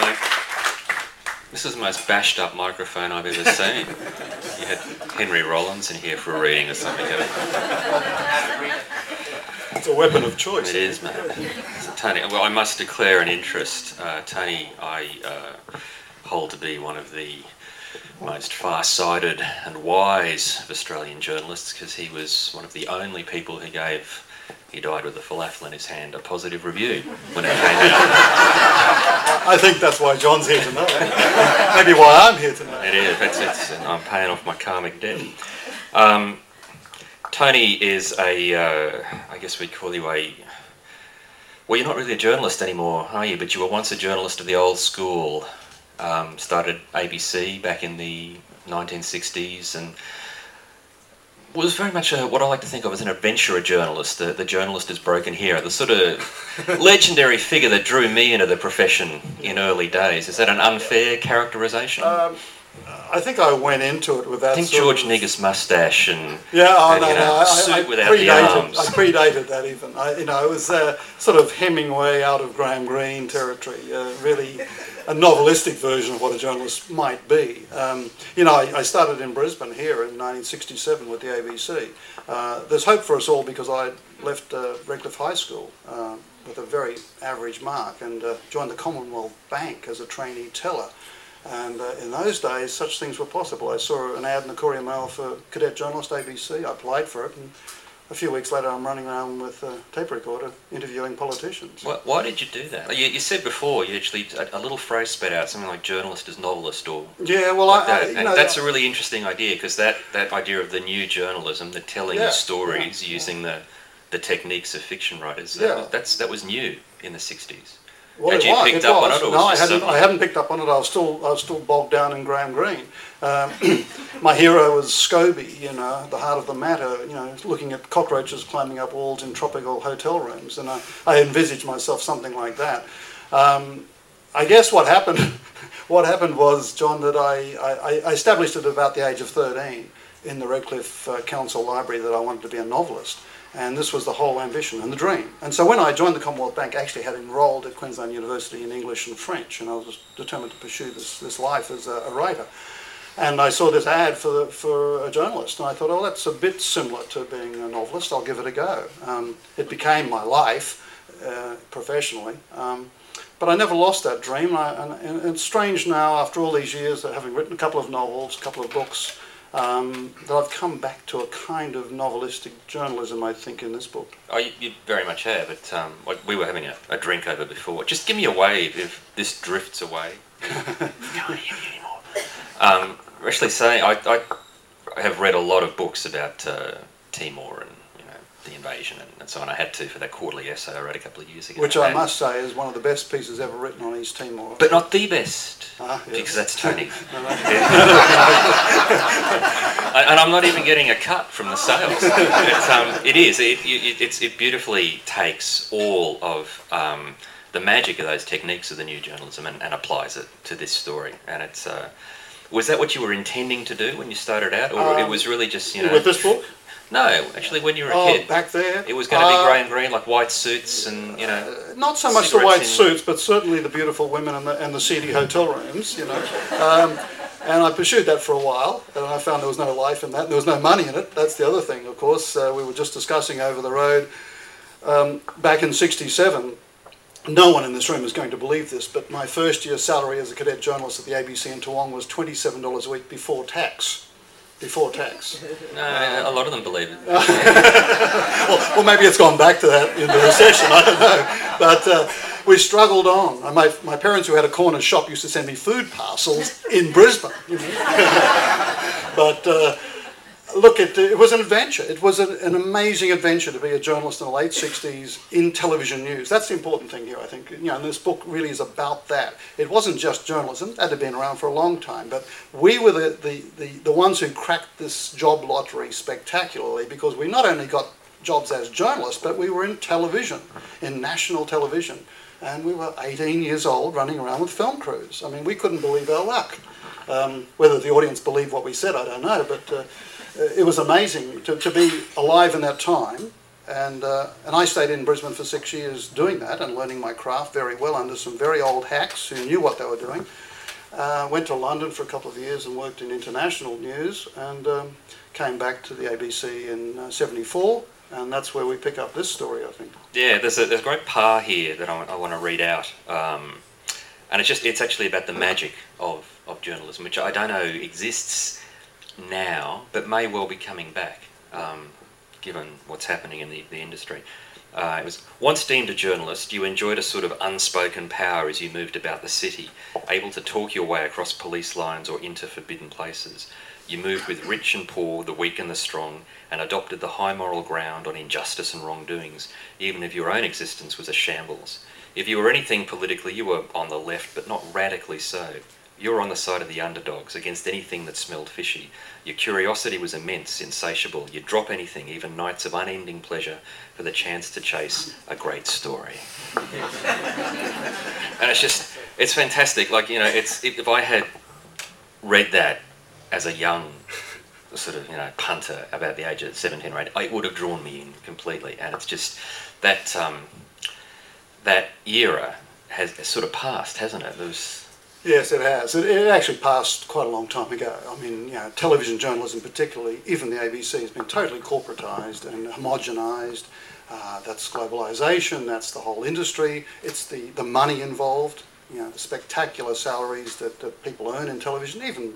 Like, this is the most bashed up microphone I've ever seen. You had Henry Rollins in here for a reading or something. It's a weapon of choice. It is, man. So, Tony, well, I must declare an interest. Uh, Tony, I uh, hold to be one of the most far-sighted and wise of Australian journalists because he was one of the only people who gave he died with a falafel in his hand, a positive review when it came out. I think that's why John's here tonight. Maybe why I'm here tonight. It is. It's, it's, I'm paying off my karmic debt. Um, Tony is a, uh, I guess we'd call you a, well, you're not really a journalist anymore, are you? But you were once a journalist of the old school. Um, started ABC back in the 1960s and was very much a, what I like to think of as an adventurer journalist. The, the journalist is broken here, the sort of legendary figure that drew me into the profession in early days. Is that an unfair characterisation? Um, I think I went into it with that. I think George of, Nigger's mustache and Yeah, oh, and, no, you know, no, I, suit I, I without the predated. arms. I predated that even. I, you know, it was uh, sort of Hemingway out of Graham Greene territory. Uh, really, a novelistic version of what a journalist might be. Um, you know, I, I started in Brisbane here in 1967 with the ABC. Uh, there's hope for us all because I left uh, Redcliffe High School uh, with a very average mark and uh, joined the Commonwealth Bank as a trainee teller. And uh, in those days, such things were possible. I saw an ad in the Courier Mail for cadet journalist ABC. I applied for it, and a few weeks later, I'm running around with a tape recorder interviewing politicians. Why, why did you do that? You, you said before you actually a, a little phrase spat out something like journalist as novelist or Yeah, well, like I, I you and know, that's a really interesting idea because that, that idea of the new journalism, the telling Yeah, of stories yeah. using the the techniques of fiction writers, that, Yeah. that's that was new in the '60s. Well, had it you was, picked it up on was. it, or no, was I this hadn't. something- I hadn't picked up on it. I was still, I was still bogged down in Graham Greene. Um, my hero was Scobie, you know, the heart of the matter. You know, looking at cockroaches climbing up walls in tropical hotel rooms, and I, I envisaged myself something like that. Um, I guess what happened, what happened was, John, that I, I, I established at about the age of 13 in the Redcliffe uh, Council Library that I wanted to be a novelist. And this was the whole ambition and the dream. And so when I joined the Commonwealth Bank, I actually had enrolled at Queensland University in English and French, and I was determined to pursue this, this life as a, a writer. And I saw this ad for, the, for a journalist, and I thought, oh, that's a bit similar to being a novelist. I'll give it a go. Um, it became my life uh, professionally. Um, but I never lost that dream. I, and, and it's strange now, after all these years, that having written a couple of novels, a couple of books, um, that I've come back to a kind of novelistic journalism, I think, in this book. Oh, you, you very much have. But um, we were having a, a drink over before. Just give me a wave if this drifts away. Can't hear you anymore. Um, actually, saying I, I, I have read a lot of books about uh, Timor and you know the invasion and, and so on. I had to for that quarterly essay I wrote a couple of years ago. Which I And- must say is one of the best pieces ever written on East Timor. but not the best. Ah, yes. Because that's Tony. No, no. and and I'm not even getting a cut from the sales. It's, um, it is. It, it, it's, it beautifully takes all of um, the magic of those techniques of the new journalism and, and applies it to this story. And it's. Uh, was that what you were intending to do when you started out, or it Um, was really just you know? With this book? No, actually, when you were a Oh, kid, back there? it was going to be Uh, Graham Greene, like white suits, and you know. Not so much the white in- suits, but certainly the beautiful women and the, and the seedy hotel rooms, you know. Um, and I pursued that for a while, and I found there was no life in that. There was no money in it. That's the other thing, of course. Uh, we were just discussing over the road um, back in '67. No one in this room is going to believe this, but my first year salary as a cadet journalist at the ABC in Toowong was $27 a week before tax. Before tax. No, a lot of them believe it. well, well, maybe it's gone back to that in the recession. I don't know. But uh, we struggled on. My, my parents, who had a corner shop, used to send me food parcels in Brisbane. You know? but uh, look, it, it was an adventure. It was an, amazing adventure to be a journalist in the late 60s in television news. That's the important thing here, I think. You know, and this book really is about that. It wasn't just journalism. That had been around for a long time. But we were the, the, the, the ones who cracked this job lottery spectacularly because we not only got jobs as journalists, but we were in television, in national television. And we were 18 years old running around with film crews. I mean, we couldn't believe our luck. Um, whether the audience believed what we said, I don't know, but uh, it was amazing to, to be alive in that time And, uh, and I stayed in Brisbane for six years doing that and learning my craft very well under some very old hacks who knew what they were doing. Uh, went to London for a couple of years and worked in international news and um, came back to the ABC in uh, 74 and that's where we pick up this story, I think. Yeah, there's a, there's a great par here that I, want to read out. Um, and it's just, it's actually about the magic of, of journalism, which I don't know exists now, but may well be coming back, um, given what's happening in the, the industry. Uh, it was once deemed a journalist, you enjoyed a sort of unspoken power as you moved about the city, able to talk your way across police lines or into forbidden places. You moved with rich and poor, the weak and the strong, and adopted the high moral ground on injustice and wrongdoings, even if your own existence was a shambles. If you were anything politically, you were on the left, but not radically so. You were on the side of the underdogs against anything that smelled fishy. Your curiosity was immense, insatiable. You'd drop anything, even nights of unending pleasure, for the chance to chase a great story. and it's just, it's fantastic. Like, you know, it's if I had read that as a young sort of, you know, punter about the age of 17 or 18, it would have drawn me in completely. And it's just that, um, that era has sort of passed, hasn't it? There was, Yes, it has. It, it, actually passed quite a long time ago. I mean, you know, television journalism, particularly, even the ABC, has been totally corporatized and homogenised. Uh, that's globalisation. That's the whole industry. It's the, the money involved. You know, the spectacular salaries that, that people earn in television. Even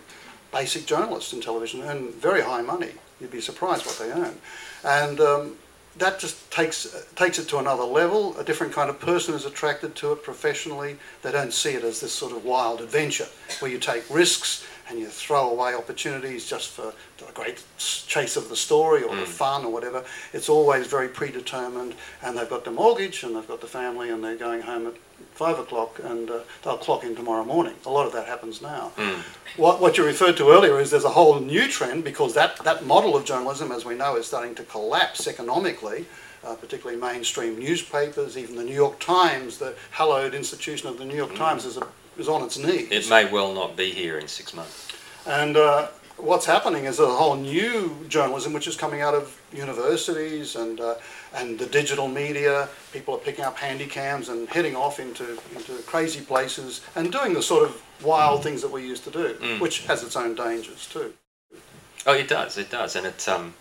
basic journalists in television earn very high money. You'd be surprised what they earn. And um, that just takes takes it to another level. A different kind of person is attracted to it professionally. They don't see it as this sort of wild adventure where you take risks and you throw away opportunities just for the great chase of the story or mm. the fun or whatever. It's always very predetermined, and they've got the mortgage and they've got the family, and they're going home at five o'clock and uh, they'll clock in tomorrow morning. A lot of that happens now. Mm. What, what you referred to earlier is there's a whole new trend because that, that model of journalism, as we know, is starting to collapse economically. Uh, particularly mainstream newspapers, even the New York Times, the hallowed institution of the New York mm. Times is, a, is on its knees. It may well not be here in six months. And uh, what's happening is a whole new journalism which is coming out of universities and uh, and the digital media. People are picking up handy cams and heading off into into crazy places and doing the sort of wild things that we used to do, mm. which has its own dangers too. Oh, it does. It does, and it's um,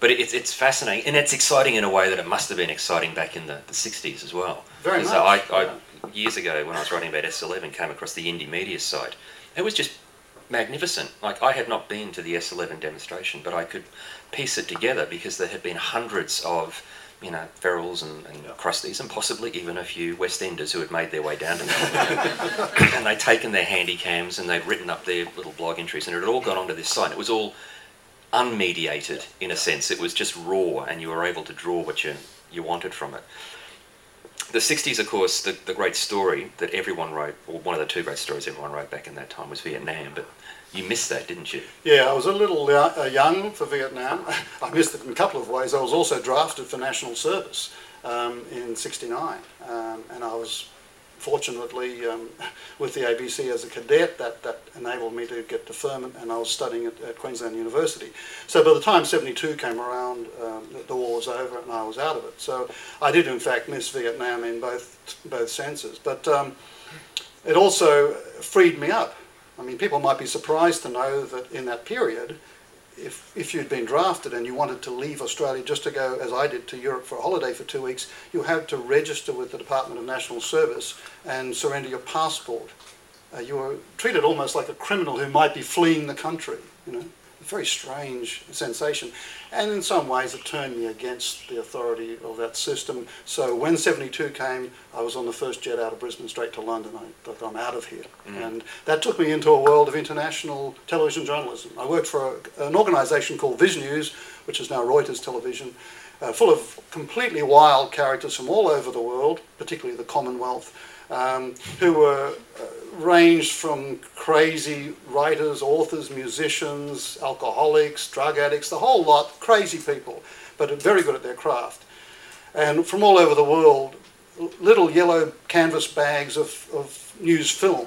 but it's it's fascinating and it's exciting in a way that it must have been exciting back in the, the '60s as well. Very much. I, I, years ago when I was writing about S11, came across the indie media site. It was just magnificent. Like I had not been to the S11 demonstration, but I could piece it together because there had been hundreds of, you know, Ferrells and, and Crusties and possibly even a few West Enders who had made their way down to Melbourne. and they'd taken their handy cams and they'd written up their little blog entries and it had all gone onto this site. It was all unmediated in a sense. It was just raw and you were able to draw what you, you wanted from it the 60s, of course, the, the great story that everyone wrote, or one of the two great stories everyone wrote back in that time was Vietnam, but you missed that, didn't you? Yeah, I was a little uh, young for Vietnam. I missed it in a couple of ways. I was also drafted for national service um, in 69, um, and I was fortunately, um, with the ABC as a cadet, that, that enabled me to get deferment, and I was studying at, at Queensland University. So by the time 72 came around, um, the war was over and I was out of it. So I did, in fact, miss Vietnam in both, both senses. But um, it also freed me up. I mean, people might be surprised to know that in that period, if, if you'd been drafted and you wanted to leave Australia just to go, as I did, to Europe for a holiday for two weeks, you had to register with the Department of National Service and surrender your passport. Uh, you were treated almost like a criminal who might be fleeing the country, you know very strange sensation. And in some ways, it turned me against the authority of that system. So when 72 came, I was on the first jet out of Brisbane straight to London. I thought, I'm out of here. Mm. And that took me into a world of international television journalism. I worked for a, an organisation called Visnews, which is now Reuters Television, uh, full of completely wild characters from all over the world, particularly the Commonwealth um, who were uh, ranged from crazy writers, authors, musicians, alcoholics, drug addicts, the whole lot, crazy people, but very good at their craft. And from all over the world, little yellow canvas bags of, of news film,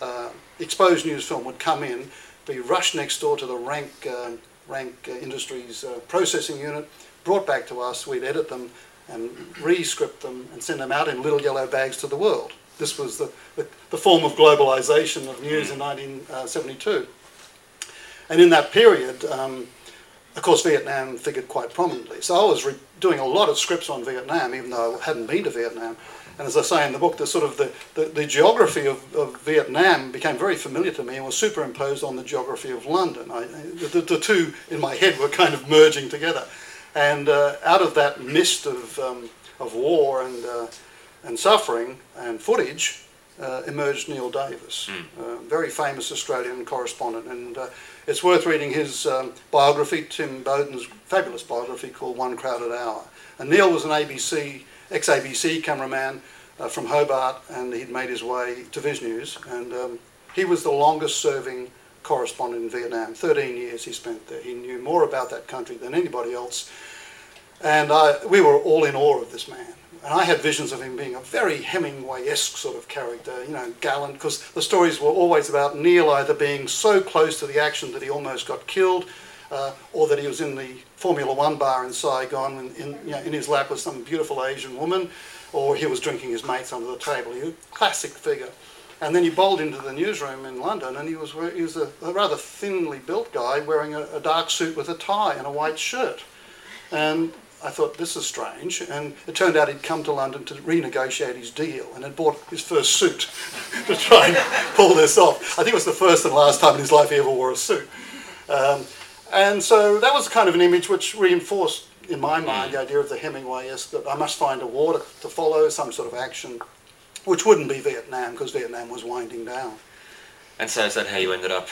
uh, exposed news film would come in, be rushed next door to the Rank, uh, Rank Industries uh, processing unit, brought back to us, we'd edit them and re-script them and send them out in little yellow bags to the world. This was the, the, the form of globalization of news in 1972. And in that period, um, of course, Vietnam figured quite prominently. So I was re- doing a lot of scripts on Vietnam, even though I hadn't been to Vietnam. And as I say in the book, the sort of the, the, the geography of, of, Vietnam became very familiar to me and was superimposed on the geography of London. I, the, the, two in my head were kind of merging together. And uh, out of that mist of, um, of war and, uh, and suffering and footage uh, emerged Neil Davis, mm. very famous Australian correspondent. And uh, it's worth reading his um, biography, Tim Bowden's fabulous biography called One Crowded Hour. And Neil was an ABC, ex-ABC cameraman uh, from Hobart, and he'd made his way to Visnews. And um, he was the longest-serving correspondent in Vietnam. 13 years he spent there. He knew more about that country than anybody else. And I, we were all in awe of this man. And I had visions of him being a very Hemingway-esque sort of character, you know, gallant, because the stories were always about Neil either being so close to the action that he almost got killed, uh, or that he was in the Formula One bar in Saigon, and in, you know, in his lap was some beautiful Asian woman, or he was drinking his mates under the table. A classic figure. And then he bowled into the newsroom in London, and he was, he was a, a rather thinly built guy wearing a, a dark suit with a tie and a white shirt. And I thought, this is strange. And it turned out he'd come to London to renegotiate his deal and had bought his first suit to try and pull this off. I think it was the first and last time in his life he ever wore a suit. Um, and so that was kind of an image which reinforced, in my mind, the idea of the Hemingway-esque that I must find a war to, to follow, some sort of action, which wouldn't be Vietnam because Vietnam was winding down. And so is that how you ended up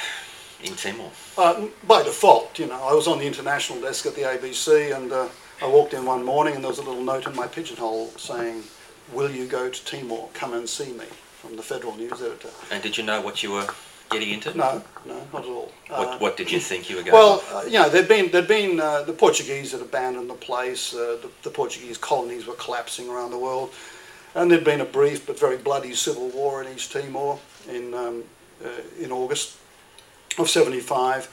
in Timor? Uh, by default, you know, I was on the international desk at the ABC and uh, I walked in one morning and there was a little note in my pigeonhole saying, will you go to Timor? Come and see me from the Federal News Editor. And did you know what you were getting into? No, no, not at all. What, uh, what did you think you were going Well, uh, you know, there'd been, there'd been uh, the Portuguese had abandoned the place, uh, the, the, Portuguese colonies were collapsing around the world, and there'd been a brief but very bloody civil war in East Timor in, um, uh, in August of 75.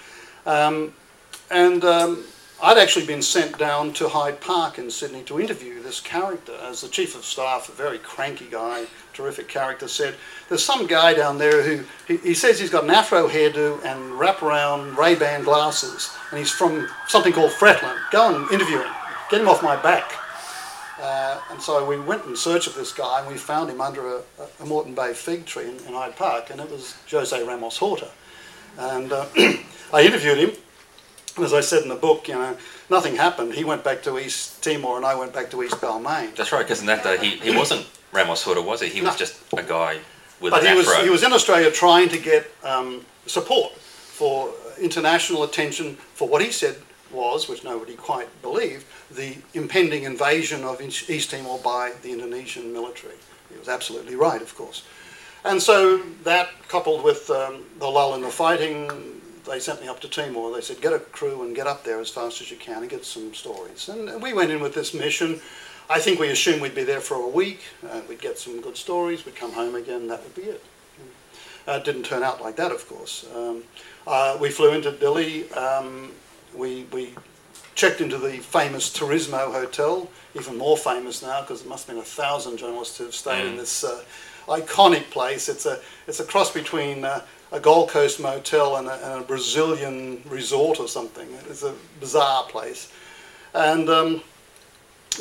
Um, and um, I'd actually been sent down to Hyde Park in Sydney to interview this character. As the chief of staff, a very cranky guy, terrific character, said, There's some guy down there who he, he says he's got an afro hairdo and wraparound Ray Ban glasses, and he's from something called Fretilin. Go and interview him, get him off my back. Uh, and so we went in search of this guy, and we found him under a, a Moreton Bay fig tree in, in, Hyde Park, and it was Jose Ramos Horta. And uh, I interviewed him as I said in the book, you know, nothing happened. He went back to East Timor and I went back to East Balmain. That's right, because in that day he, he wasn't Ramos Horta, was he? He was just a guy with but an he afro. was he was in Australia trying to get um, support for international attention for what he said was, which nobody quite believed, the impending invasion of East Timor by the Indonesian military. He was absolutely right, of course. And so that, coupled with um, the lull in the fighting, they sent me up to Timor. They said, get a crew and get up there as fast as you can and get some stories. And we went in with this mission. I think we assumed we'd be there for a week. Uh, we'd get some good stories. We'd come home again. That would be it. Uh, it didn't turn out like that, of course. Um, uh, we flew into Dili. Um, we, we checked into the famous Turismo Hotel, even more famous now because there must have been a thousand journalists who have stayed mm. in this uh, iconic place. It's a, it's a cross between uh, a Gold Coast motel and a, and a, Brazilian resort or something. It's a bizarre place. And um,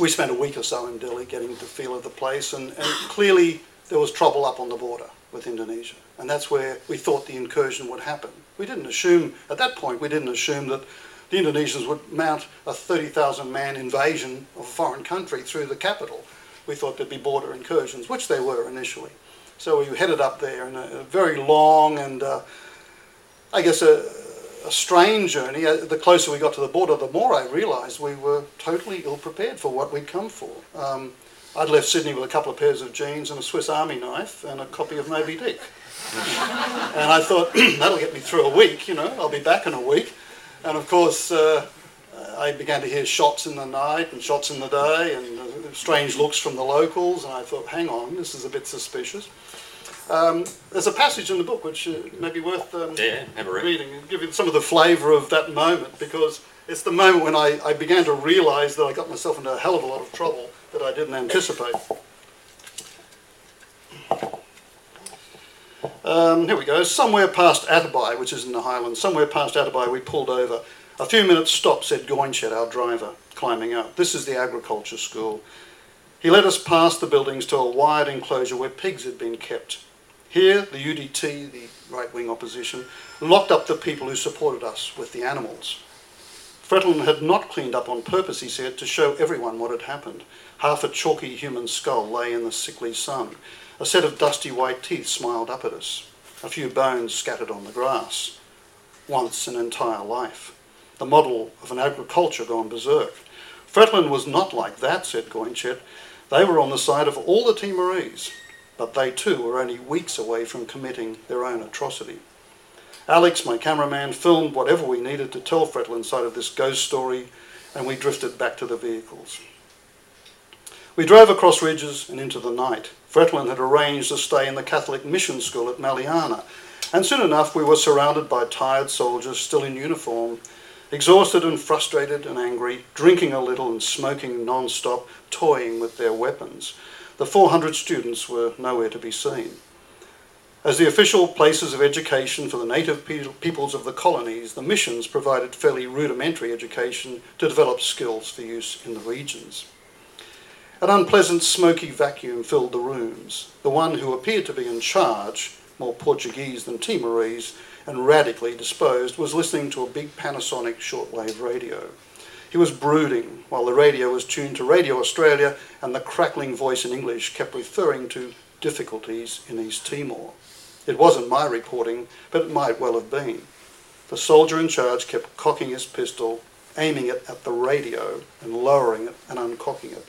we spent a week or so in Dili getting the feel of the place, and, and, clearly there was trouble up on the border with Indonesia. And that's where we thought the incursion would happen. We didn't assume, at that point, we didn't assume that the Indonesians would mount a 30,000 man invasion of a foreign country through the capital. We thought there'd be border incursions, which they were initially. So we headed up there in a, a very long and uh, I guess a, a, strange journey. Uh, the closer we got to the border, the more I realised we were totally ill prepared for what we'd come for. Um, I'd left Sydney with a couple of pairs of jeans and a Swiss Army knife and a copy of Moby Dick. and I thought, that'll get me through a week, you know, I'll be back in a week. And of course, uh, I began to hear shots in the night and shots in the day and uh, strange looks from the locals, and I thought, hang on, this is a bit suspicious. Um, there's a passage in the book which uh, may be worth um, yeah, reading and give you some of the flavour of that moment because it's the moment when I, I began to realise that I got myself into a hell of a lot of trouble that I didn't anticipate. Um, here we go. Somewhere past Atabae, which is in the Highlands, somewhere past Atabae, we pulled over. A few minutes stop, said Goinshed, our driver, climbing out. This is the agriculture school. He led us past the buildings to a wired enclosure where pigs had been kept. Here, the UDT, the right wing opposition, locked up the people who supported us with the animals. Fretilin had not cleaned up on purpose, he said, to show everyone what had happened. Half a chalky human skull lay in the sickly sun. A set of dusty white teeth smiled up at us. A few bones scattered on the grass. Once an entire life. The model of an agriculture gone berserk. Fretilin was not like that, said Goinshed. They were on the side of all the Timorese, but they too were only weeks away from committing their own atrocity. Alex, my cameraman, filmed whatever we needed to tell Fretilin's side of this ghost story, and we drifted back to the vehicles. We drove across ridges and into the night. Fretilin had arranged to stay in the Catholic mission school at Maliana, and soon enough we were surrounded by tired soldiers still in uniform, exhausted and frustrated and angry, drinking a little and smoking non-stop, toying with their weapons. The 400 students were nowhere to be seen. As the official places of education for the native peoples of the colonies, the missions provided fairly rudimentary education to develop skills for use in the regions. An unpleasant smoky vacuum filled the rooms. The one who appeared to be in charge, more Portuguese than Timorese, and radically disposed, was listening to a big Panasonic shortwave radio. He was brooding while the radio was tuned to Radio Australia and the crackling voice in English kept referring to difficulties in East Timor. It wasn't my reporting, but it might well have been. The soldier in charge kept cocking his pistol, aiming it at the radio, and lowering it and uncocking it.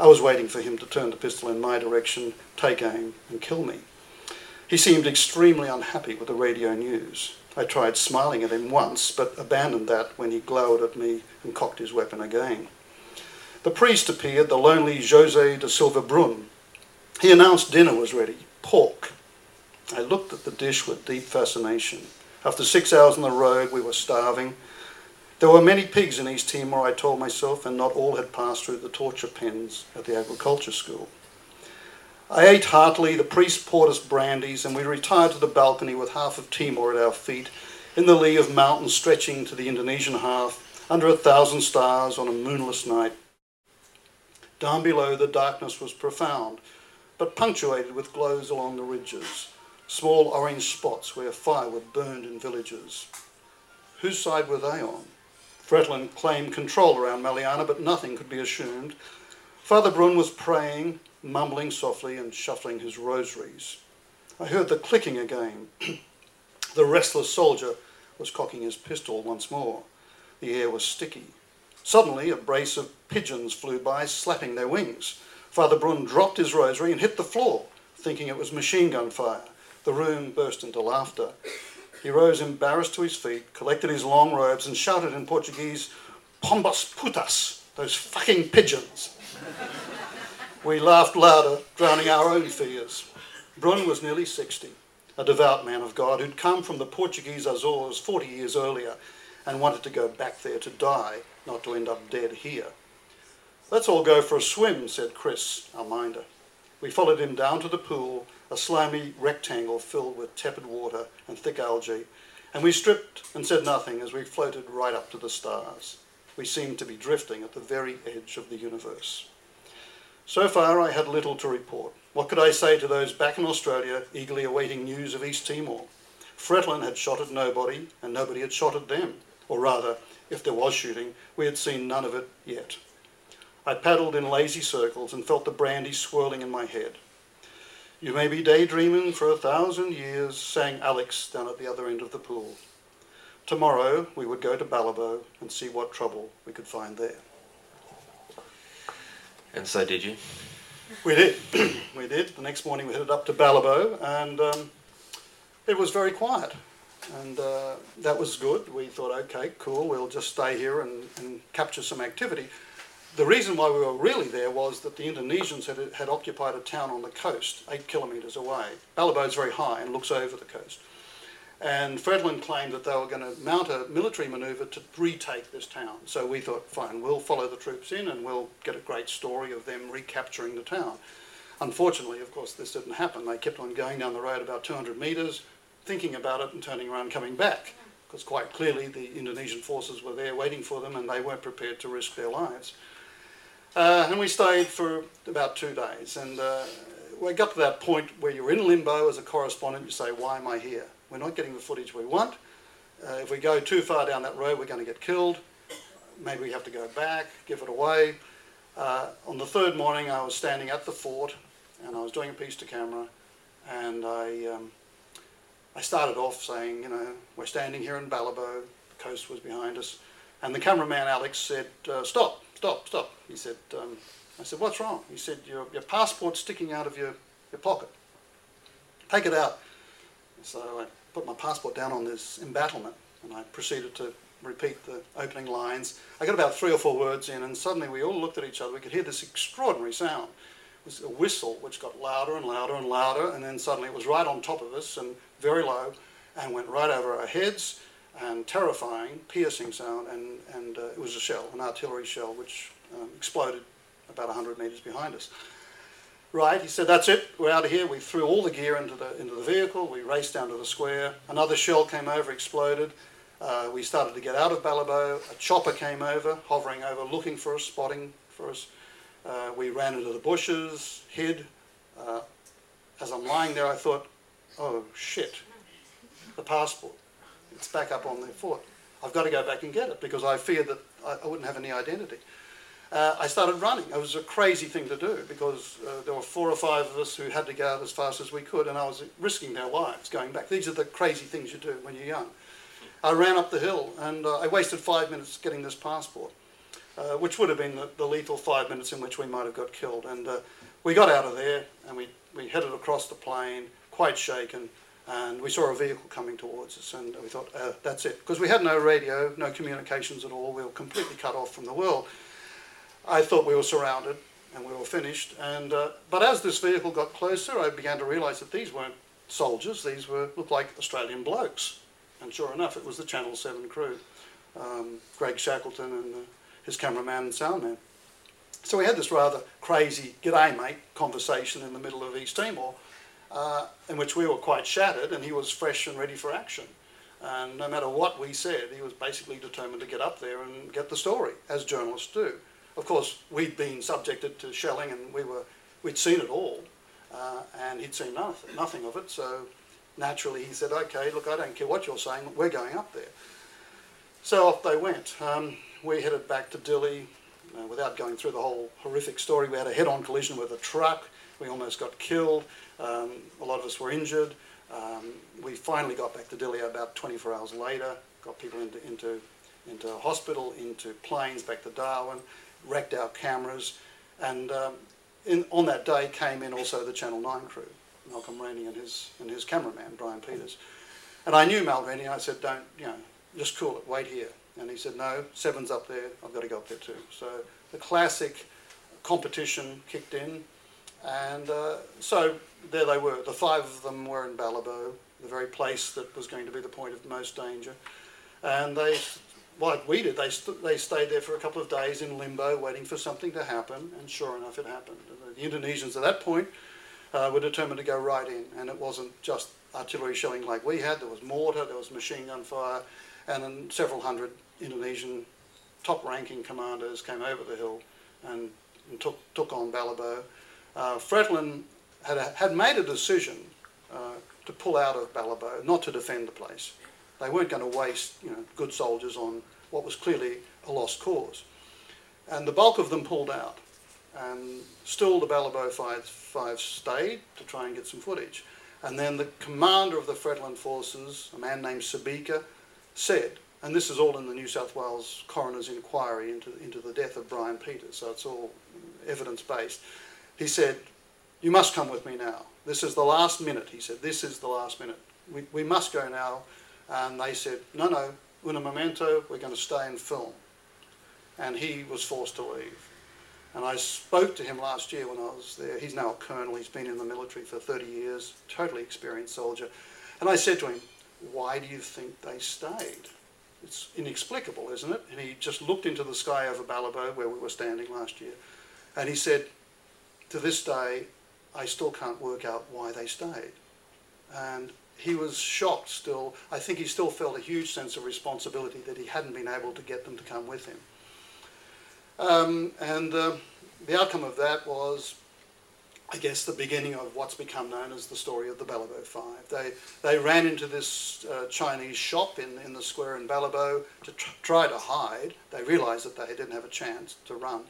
I was waiting for him to turn the pistol in my direction, take aim, and kill me. He seemed extremely unhappy with the radio news. I tried smiling at him once, but abandoned that when he glowered at me and cocked his weapon again. The priest appeared, the lonely Jose de Silva Brun. He announced dinner was ready pork, I looked at the dish with deep fascination. After six hours on the road, we were starving. There were many pigs in East Timor, I told myself, and not all had passed through the torture pens at the agriculture school. I ate heartily, the priest poured us brandies, and we retired to the balcony with half of Timor at our feet, in the lee of mountains stretching to the Indonesian half, under a thousand stars on a moonless night. Down below, the darkness was profound, but punctuated with glows along the ridges small orange spots where firewood burned in villages. Whose side were they on? Fretilin claimed control around Maliana, but nothing could be assumed. Father Brun was praying, mumbling softly and shuffling his rosaries. I heard the clicking again. the restless soldier was cocking his pistol once more. The air was sticky. Suddenly, a brace of pigeons flew by, slapping their wings. Father Brun dropped his rosary and hit the floor, thinking it was machine gun fire. The room burst into laughter. He rose embarrassed to his feet, collected his long robes, and shouted in Portuguese, Pombas putas, those fucking pigeons. We laughed louder, drowning our own fears. Brun was nearly 60, a devout man of God who'd come from the Portuguese Azores 40 years earlier and wanted to go back there to die, not to end up dead here. Let's all go for a swim, said Chris, our minder. We followed him down to the pool a slimy rectangle filled with tepid water and thick algae, and we stripped and said nothing as we floated right up to the stars. We seemed to be drifting at the very edge of the universe. So far, I had little to report. What could I say to those back in Australia eagerly awaiting news of East Timor? Fretilin had shot at nobody, and nobody had shot at them. Or rather, if there was shooting, we had seen none of it yet. I paddled in lazy circles and felt the brandy swirling in my head. You may be daydreaming for a thousand years, sang Alex down at the other end of the pool. Tomorrow we would go to Balibo and see what trouble we could find there. And so did you? We did. we did. The next morning we headed up to Balibo and um, it was very quiet. And uh, that was good. We thought, okay, cool, we'll just stay here and, and capture some activity the reason why we were really there was that the Indonesians had, had occupied a town on the coast, eight kilometres away. Balibo is very high and looks over the coast. And Fretilin claimed that they were going to mount a military manoeuvre to retake this town. So we thought, fine, we'll follow the troops in and we'll get a great story of them recapturing the town. Unfortunately, of course, this didn't happen. They kept on going down the road about 200 metres, thinking about it and turning around and coming back. Because quite clearly the Indonesian forces were there waiting for them and they weren't prepared to risk their lives. Uh, and we stayed for about two days. And uh, we got to that point where you're in limbo as a correspondent. You say, why am I here? We're not getting the footage we want. Uh, if we go too far down that road, we're going to get killed. Maybe we have to go back, give it away. Uh, on the third morning, I was standing at the fort and I was doing a piece to camera, and I, um, I started off saying, you know, we're standing here in Balibo, the coast was behind us, and the cameraman Alex said, uh, stop, stop, stop. He said, um, I said, what's wrong? He said, your, your passport's sticking out of your, your pocket. Take it out. So I put my passport down on this embattlement, and I proceeded to repeat the opening lines. I got about three or four words in, and suddenly we all looked at each other. We could hear this extraordinary sound. It was a whistle which got louder and louder and louder, and then suddenly it was right on top of us and very low, and went right over our heads. And terrifying, piercing sound, and, and uh, it was a shell, an artillery shell, which um, exploded about 100 metres behind us. Right, he said, that's it, we're out of here. We threw all the gear into the, into the vehicle, we raced down to the square. Another shell came over, exploded. Uh, we started to get out of Balibo. A chopper came over, hovering over, looking for us, spotting for us. Uh, we ran into the bushes, hid. Uh, as I'm lying there, I thought, oh shit, the passport. It's back up on the foot. I've got to go back and get it because I feared that I, I wouldn't have any identity. Uh, I started running. It was a crazy thing to do because uh, there were four or five of us who had to go out as fast as we could, and I was risking their lives going back. These are the crazy things you do when you're young. I ran up the hill and uh, I wasted five minutes getting this passport, uh, which would have been the, the, lethal five minutes in which we might have got killed. And uh, we got out of there and we, we headed across the plain, quite shaken, and we saw a vehicle coming towards us and we thought, uh, that's it. Because we had no radio, no communications at all, we were completely cut off from the world. I thought we were surrounded and we were finished. And uh, but as this vehicle got closer, I began to realise that these weren't soldiers; these were looked like Australian blokes. And sure enough, it was the Channel Seven crew, um, Greg Shackleton and uh, his cameraman and soundman. So we had this rather crazy "G'day, mate" conversation in the middle of East Timor, uh, in which we were quite shattered, and he was fresh and ready for action. And no matter what we said, he was basically determined to get up there and get the story, as journalists do. Of course, we'd been subjected to shelling and we were, we'd seen it all, uh, and he'd seen nothing, nothing of it. So naturally, he said, "Okay, look, I don't care what you're saying. We're going up there." So off they went. Um, we headed back to Dili. Uh, without going through the whole horrific story, we had a head-on collision with a truck. We almost got killed. Um, a lot of us were injured. Um, we finally got back to Dili about 24 hours later. Got people into into into hospital, into planes, back to Darwin wrecked our cameras, and um, in, on that day came in also the Channel 9 crew, Malcolm Rennie and his, and his cameraman, Brian Peters. And I knew Mal Rennie, I said, don't, you know, just cool it, wait here. And he said, no, Seven's up there, I've got to go up there too. So the classic competition kicked in, and uh, so there they were. The five of them were in Balibo, the very place that was going to be the point of most danger. And they like we did, they, st- they stayed there for a couple of days in limbo, waiting for something to happen, and sure enough, it happened. The Indonesians at that point uh, were determined to go right in, and it wasn't just artillery shelling like we had, there was mortar, there was machine gun fire, and then several hundred Indonesian top ranking commanders came over the hill and, and took, took on Balibo. Uh, Fretilin had, a, had made a decision uh, to pull out of Balibo, not to defend the place. They weren't going to waste you know, good soldiers on what was clearly a lost cause. And the bulk of them pulled out. And still the Balibo five, five stayed to try and get some footage. And then the commander of the Fretilin forces, a man named Sabika, said, and this is all in the New South Wales coroner's inquiry into, into the death of Brian Peters, so it's all evidence based. He said, You must come with me now. This is the last minute, he said. This is the last minute. We, we must go now and they said, no, no, una momento, we're going to stay and film. And he was forced to leave. And I spoke to him last year when I was there. He's now a colonel, he's been in the military for 30 years, totally experienced soldier. And I said to him, why do you think they stayed? It's inexplicable, isn't it? And he just looked into the sky over Balibo, where we were standing last year, and he said, to this day, I still can't work out why they stayed. And he was shocked still. I think he still felt a huge sense of responsibility that he hadn't been able to get them to come with him. Um, and uh, the outcome of that was, I guess, the beginning of what's become known as the story of the Balibo Five. They, they ran into this uh, Chinese shop in, in the square in Balibo to tr- try to hide. They realised that they didn't have a chance to run.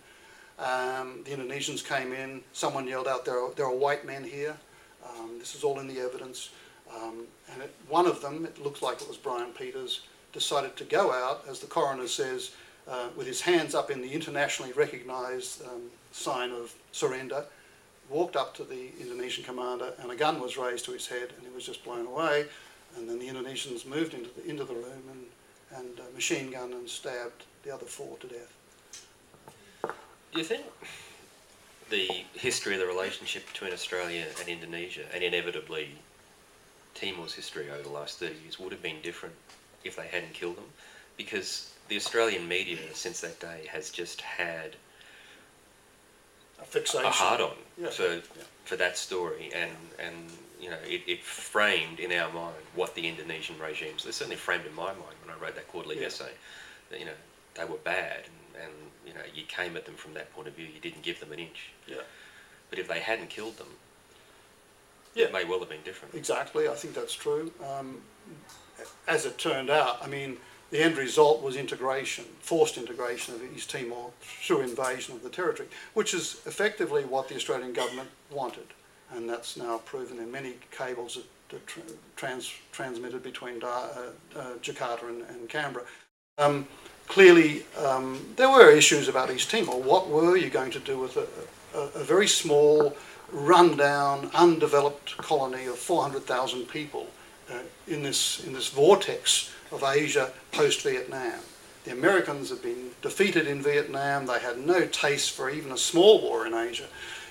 Um, the Indonesians came in, someone yelled out, there are, there are white men here. Um, this is all in the evidence. Um, and it, one of them, it looks like it was Brian Peters, decided to go out, as the coroner says, uh, with his hands up in the internationally recognised um, sign of surrender, walked up to the Indonesian commander, and a gun was raised to his head, and he was just blown away. And then the Indonesians moved into the, into the room and, and uh, machine gun and stabbed the other four to death. Do you think the history of the relationship between Australia and Indonesia, and inevitably Timor's history over the last 30 years, would have been different if they hadn't killed them? Because the Australian media since that day has just had A fixation. a hard on Yeah, for yeah. for that story, and and you know it, it framed in our mind what the Indonesian regimes. It certainly framed in my mind when I wrote that quarterly Yeah. essay that you know they were bad, and, and you know you came at them from that point of view. You didn't give them an inch. Yeah. But if they hadn't killed them, Yeah. it may well have been different. Exactly, I think that's true. Um, as it turned out, I mean, the end result was integration, forced integration of East Timor through invasion of the territory, which is effectively what the Australian government wanted. And that's now proven in many cables that, that tra- trans, transmitted between uh, uh, Jakarta and, and Canberra. Um, clearly, um, there were issues about East Timor. What were you going to do with a, a, a very small, rundown, undeveloped colony of 400,000 people uh, in this in this vortex of Asia post Vietnam. The Americans had been defeated in Vietnam. They had no taste for even a small war in Asia.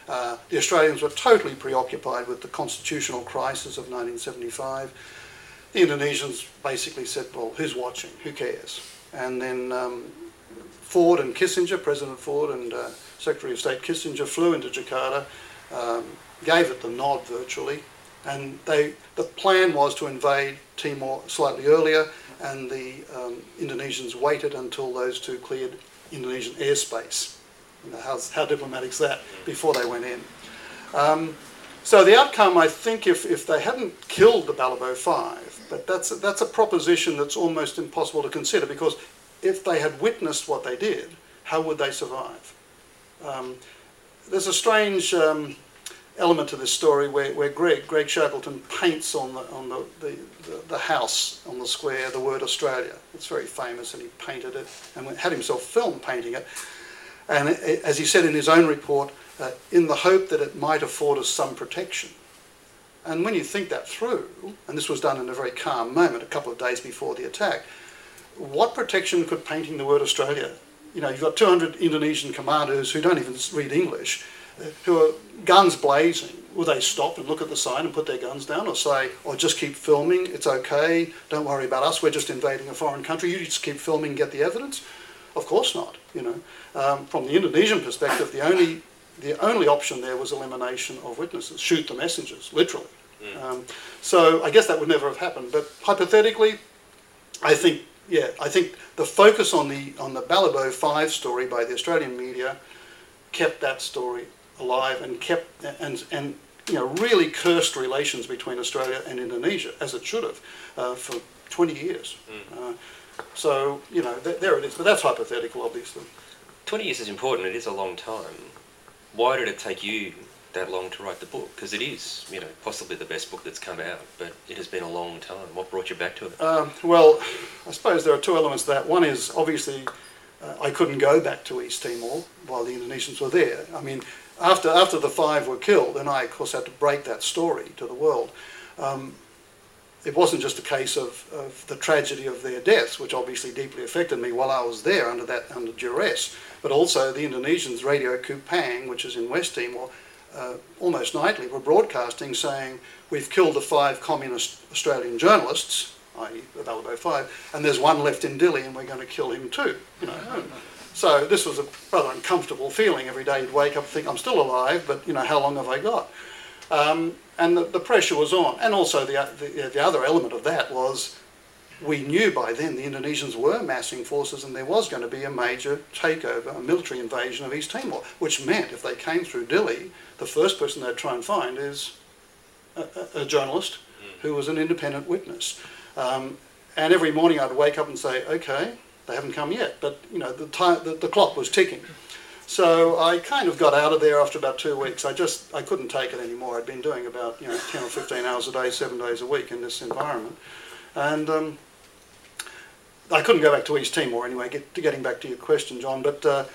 Uh, the Australians were totally preoccupied with the constitutional crisis of 1975. The Indonesians basically said, "Well, who's watching? Who cares?" And then um, Ford and Kissinger, President Ford and uh, Secretary of State Kissinger, flew into Jakarta, um, gave it the nod virtually, and they the plan was to invade Timor slightly earlier, and the um, Indonesians waited until those two cleared Indonesian airspace. You know, how diplomatic's that? Before they went in. Um, so the outcome, I think, if, if they hadn't killed the Balibo Five, but that's a, that's a proposition that's almost impossible to consider because if they had witnessed what they did, how would they survive? Um, there's a strange um, element to this story where, where Greg, Greg Shackleton paints on the, on the, the, the, house on the square the word Australia. It's very famous and he painted it and had himself filmed painting it. And it, it- as he said in his own report, uh, in the hope that it might afford us some protection. And when you think that through, and this was done in a very calm moment a couple of days before the attack, what protection could painting the word Australia? You know, you've got 200 Indonesian commanders who don't even read English, who are guns blazing. Will they stop and look at the sign and put their guns down, or say, "Or just keep filming? It's okay. Don't worry about us. We're just invading a foreign country. You just keep filming, and get the evidence." Of course not. You know, um, from the Indonesian perspective, the only the only option there was elimination of witnesses, shoot the messengers, literally. Um, so I guess that would never have happened. But hypothetically, I think, yeah, I think the focus on the on the Balibo Five story by the Australian media kept that story alive and kept and and you know really cursed relations between Australia and Indonesia as it should have uh, for 20 years. Uh, so you know th- there it is, but that's hypothetical, obviously. 20 years is important, it is a long time. Why did it take you that long to write the book? Because it is, you know, possibly the best book that's come out, but it has been a long time. What brought you back to it? Um, well, I suppose there are two elements to that. One is obviously uh, I couldn't go back to East Timor while the Indonesians were there. I mean, after after the five were killed, and I of course had to break that story to the world. Um, it wasn't just a case of, of the tragedy of their deaths, which obviously deeply affected me while I was there under that under duress, but also the Indonesians' Radio Kupang, which is in West Timor, uh, almost nightly were broadcasting saying we've killed the five communist Australian journalists i.e. the Balibo Five, and there's one left in Dili and we're going to kill him too, you know. So this was a rather uncomfortable feeling. Every day you'd wake up and think, I'm still alive, but you know, how long have I got? Um, and the, the, pressure was on. And also the, the, the other element of that was we knew by then the Indonesians were massing forces and there was going to be a major takeover, a military invasion of East Timor, which meant if they came through Dili, the first person they'd try and find is a, a, a journalist who was an independent witness. Um, and every morning I'd wake up and say, okay, they haven't come yet, but you know the time the, the clock was ticking. So I kind of got out of there after about two weeks. I just I couldn't take it anymore. I'd been doing about you know ten or fifteen hours a day, seven days a week in this environment, and um, I couldn't go back to East Timor anyway. Get, to getting back to your question, John, but. Uh,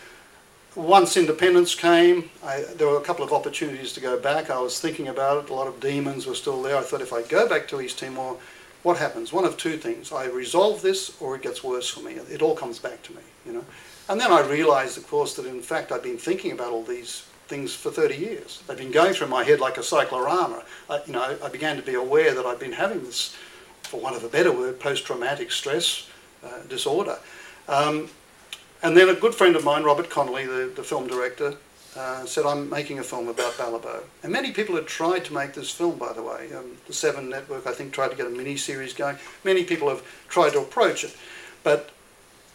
once independence came, I, there were a couple of opportunities to go back. I was thinking about it. A lot of demons were still there. I thought if I go back to East Timor, what happens? One of two things. I resolve this or it gets worse for me. It all comes back to me, you know. And then I realized, of course, that in fact I'd been thinking about all these things for 30 years. They've been going through my head like a cyclorama. I, you know, I began to be aware that I'd been having this, for want of a better word, post-traumatic stress uh, disorder. Um, and then a good friend of mine, Robert Connolly, the, the film director, uh, said, I'm making a film about Balibo. And many people had tried to make this film, by the way. Um, the Seven Network, I think, tried to get a mini-series going. Many people have tried to approach it. But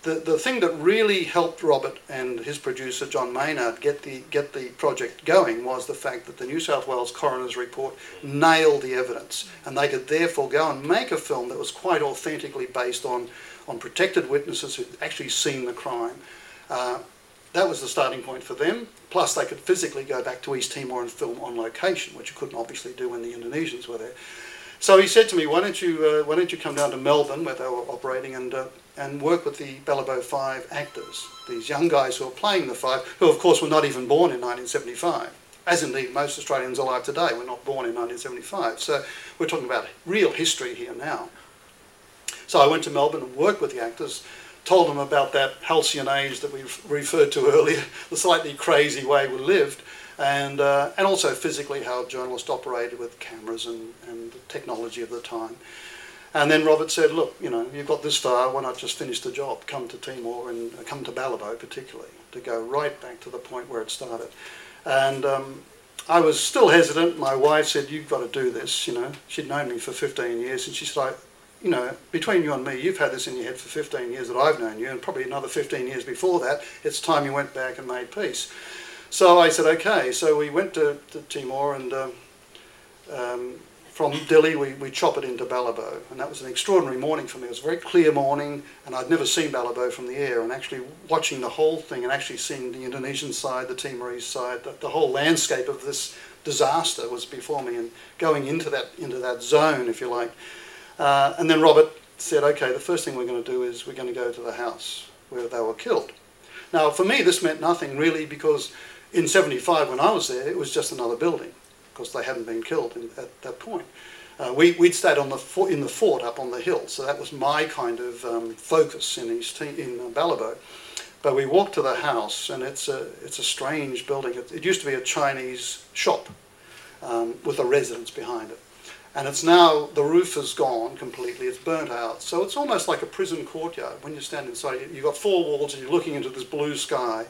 the, the thing that really helped Robert and his producer, John Maynard, get the, get the project going was the fact that the New South Wales coroner's report nailed the evidence. And they could therefore go and make a film that was quite authentically based on, on protected witnesses who'd actually seen the crime. Uh, that was the starting point for them. Plus, they could physically go back to East Timor and film on location, which you couldn't obviously do when the Indonesians were there. So he said to me, "Why don't you uh, Why don't you come down to Melbourne, where they were operating, and uh, and work with the Balibo Five actors, these young guys who are playing the Five, who of course were not even born in 1975." As indeed most Australians alive today were not born in 1975. So we're talking about real history here now. So I went to Melbourne and worked with the actors told them about that halcyon age that we referred to earlier, the slightly crazy way we lived, and, uh, and also physically how journalists operated with cameras and, and the technology of the time. And then Robert said, look, you know, you've got this far, why not just finish the job? Come to Timor and uh, come to Balibo particularly, to go right back to the point where it started. And um, I was still hesitant. My wife said, you've got to do this, you know. She'd known me for 15 years and she said, you know, between you and me, you've had this in your head for 15 years that I've known you, and probably another 15 years before that. It's time you went back and made peace. So I said, okay. So we went to, to Timor, and um, um, from Dili, we, we chop it into Balibo. And that was an extraordinary morning for me. It was a very clear morning, and I'd never seen Balibo from the air. And actually watching the whole thing and actually seeing the Indonesian side, the Timorese side, the, the whole landscape of this disaster was before me, and going into that, into that zone, if you like. Uh, and then Robert said, okay, the first thing we're going to do is we're going to go to the house where they were killed. Now, for me, this meant nothing really because in 75, when I was there, it was just another building because they hadn't been killed in, at that point. Uh, we, would stayed on the in the fort up on the hill, so that was my kind of um, focus in, East, in uh, Balibo. But we walked to the house, and it's a, it's a strange building. It, it used to be a Chinese shop um, with a residence behind it and it's now the roof is gone completely it's burnt out. So it's almost like a prison courtyard when you stand inside. You've got four walls and you're looking into this blue sky.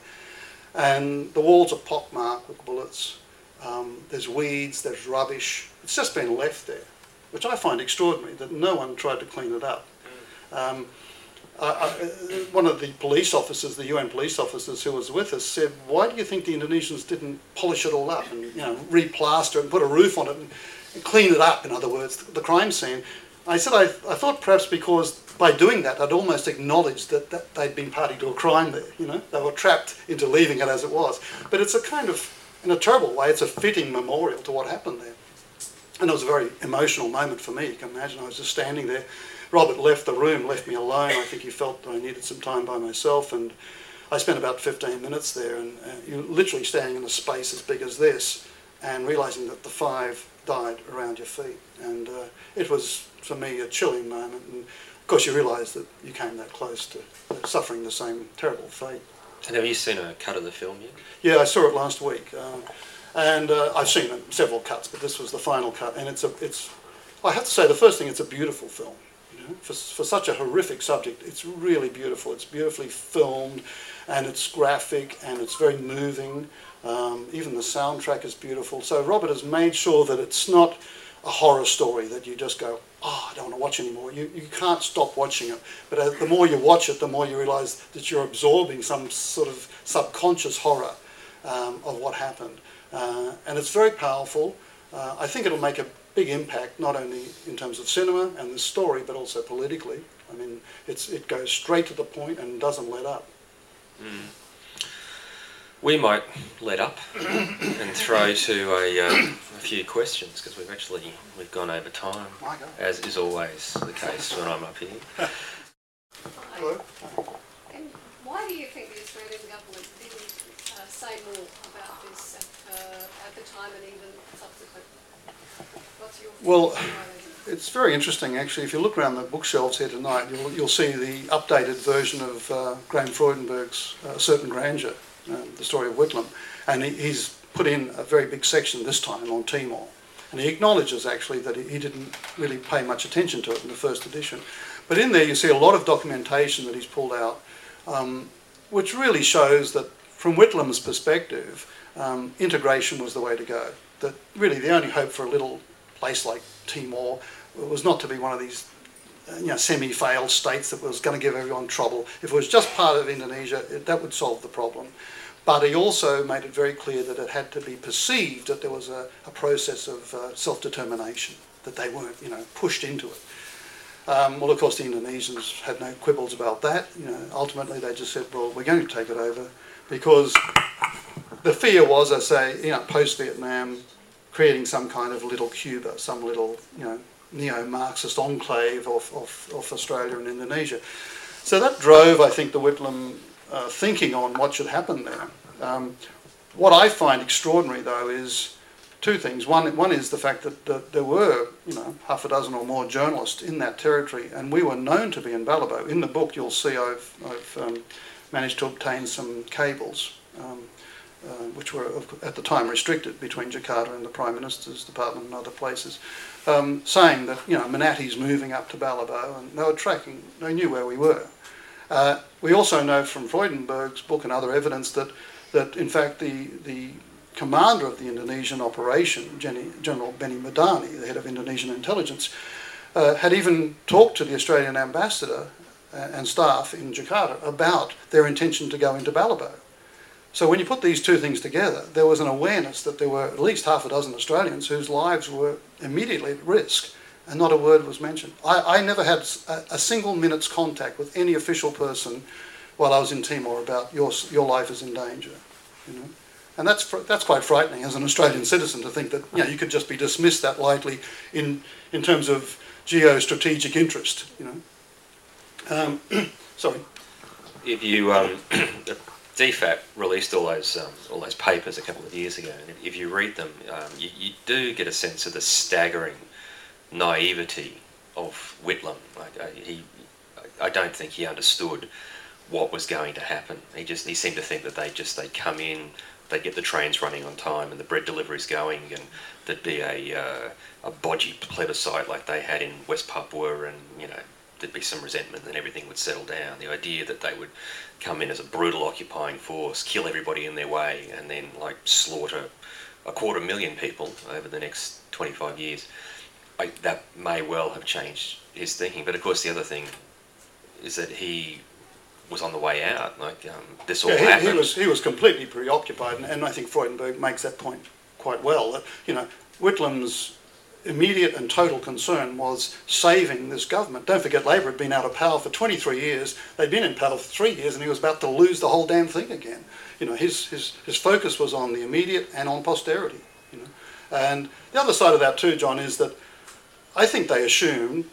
And the walls are pockmarked with bullets. Um, there's weeds there's rubbish. It's just been left there which i find extraordinary that no one tried to clean it up. Um, I, I, one of the police officers, the UN police officers who was with us, said, "Why do you think the Indonesians didn't polish it all up and you know replaster it and put a roof on it?" And clean it up, in other words, the crime scene. I said I, I thought perhaps because by doing that I'd almost acknowledged that, that they'd been party to a crime there, you know, they were trapped into leaving it as it was. But it's a kind of, in a terrible way, it's a fitting memorial to what happened there. And it was a very emotional moment for me, you can imagine, I was just standing there. Robert left the room, left me alone, I think he felt that I needed some time by myself and I spent about 15 minutes there and uh, literally standing in a space as big as this and realising that the five died around your feet. And uh, it was, for me, a chilling moment. And of course, you realise that you came that close to suffering the same terrible fate. And have you seen a cut of the film yet? Yeah, I saw it last week. Uh, and uh, I've seen several cuts, but this was the final cut. And it's a, it's, I have to say, the first thing, it's a beautiful film. You know, for, for such a horrific subject, it's really beautiful. It's beautifully filmed, and it's graphic, and it's very moving. Um, even the soundtrack is beautiful. So Robert has made sure that it's not a horror story that you just go, oh, I don't want to watch anymore. You, you can't stop watching it. But uh, the more you watch it, the more you realise that you're absorbing some sort of subconscious horror um, of what happened. Uh, and it's very powerful. Uh, I think it'll make a big impact, not only in terms of cinema and the story, but also politically. I mean, it's, it goes straight to the point and doesn't let up. Mm. We might let up and throw to a, um, a few questions because we've actually we've gone over time, as is always the case when I'm up here. Hello. And why do you think the Australian government didn't uh, say more about this at, uh, at the time and even subsequent? What's your well, it's very interesting actually. If you look around the bookshelves here tonight, you'll, you'll see the updated version of uh, Graham Freudenberg's uh, Certain Grandeur um, the story of Whitlam, and he, he's put in a very big section this time on Timor. And he acknowledges actually that he didn't really pay much attention to it in the first edition. But in there you see a lot of documentation that he's pulled out, um, which really shows that from Whitlam's perspective, um, integration was the way to go. That really the only hope for a little place like Timor was not to be one of these uh, you know, semi-failed states that was going to give everyone trouble. If it was just part of Indonesia, it, that would solve the problem. But he also made it very clear that it had to be perceived that there was a, a process of uh, self-determination, that they weren't, you know, pushed into it. Um, well, of course, the Indonesians had no quibbles about that. You know, ultimately they just said, well, we're going to take it over because the fear was, I say, you know, post-Vietnam, creating some kind of little Cuba, some little, you know, neo-Marxist enclave of, of, of, Australia and Indonesia. So that drove, I think, the Whitlam uh, thinking on what should happen there. Um, what I find extraordinary, though, is two things. One, one is the fact that, that, there were, you know, half a dozen or more journalists in that territory, and we were known to be in Balibo. In the book, you'll see I've, I've um, managed to obtain some cables. Um, uh, which were at the time restricted between Jakarta and the Prime Minister's Department and other places, um, saying that you know Maniaty's moving up to Balibo, and they were tracking. They knew where we were. Uh, we also know from Freudenberg's book and other evidence that that in fact the the commander of the Indonesian operation, General Benny Moerdani, the head of Indonesian intelligence, uh, had even talked to the Australian ambassador and staff in Jakarta about their intention to go into Balibo. So when you put these two things together, there was an awareness that there were at least half a dozen Australians whose lives were immediately at risk, and not a word was mentioned. I, I never had a, a, single minute's contact with any official person while I was in Timor about your, your life is in danger. You know? And that's, that's quite frightening as an Australian citizen to think that you, know, you could just be dismissed that lightly in, in terms of geostrategic interest. You know? Um, sorry. If you um, DFAT released all those um, all those papers a couple of years ago, and if you read them, um, you, you, do get a sense of the staggering naivety of Whitlam. Like, uh, he, I don't think he understood what was going to happen. He just he seemed to think that they just they come in, they get the trains running on time, and the bread deliveries going, and there'd be a uh, a bodgy plebiscite like they had in West Papua, and you know there'd be some resentment, and everything would settle down. The idea that they would come in as a brutal occupying force, kill everybody in their way, and then like slaughter a quarter million people over the next 25 years. I, that may well have changed his thinking, but of course the other thing is that he was on the way out. Like um, this all yeah, he, happened. He was he was completely preoccupied, and, and I think Freudenberg makes that point quite well. That you know Whitlam's immediate and total concern was saving this government. Don't forget, Labor had been out of power for 23 years. They'd been in power for three years, and he was about to lose the whole damn thing again. You know, his, his, his focus was on the immediate and on posterity. You know, and the other side of that too, John, is that I think they assumed,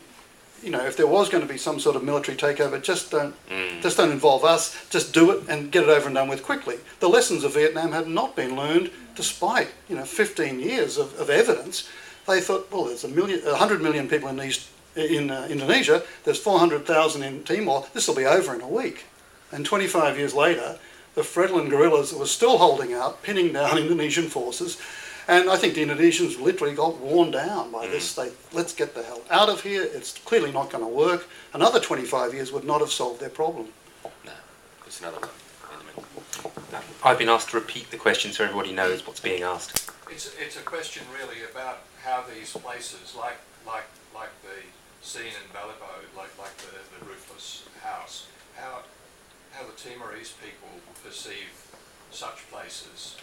you know, if there was going to be some sort of military takeover, just don't, mm. just don't involve us. Just do it and get it over and done with quickly. The lessons of Vietnam had not been learned, despite you know 15 years of, of evidence they thought, well, there's a million, 100 million people in, East, in uh, Indonesia, there's 400,000 in Timor, this will be over in a week. And 25 years later, the Fretilin guerrillas were still holding out, pinning down Indonesian forces, And I think the Indonesians literally got worn down by this. Mm. They let's get the hell out of here. It's clearly not going to work. Another 25 years would not have solved their problem. No, there's another one in the middle. I've been asked to repeat the question so everybody knows what's being asked. It's, it's a question really about how these places, like, like, like the scene in Balibo, like, like the, the roofless house, how, how the Timorese people perceive such places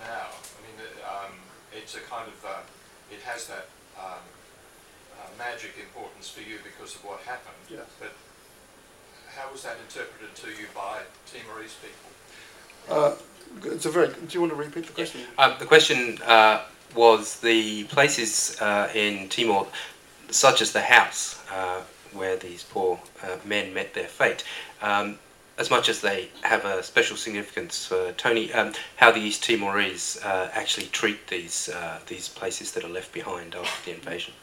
now. I mean, it, um, it's a kind of, uh, it has that, um, uh, magic importance for you because of what happened. Yes. But how was that interpreted to you by Timorese people? Uh, it's a very. Do you want to repeat the question? Um, the question uh, was the places uh, in Timor, such as the house uh, where these poor uh, men met their fate, um, as much as they have a special significance for Tony, um, how the East Timorese uh, actually treat these uh, these places that are left behind after the invasion.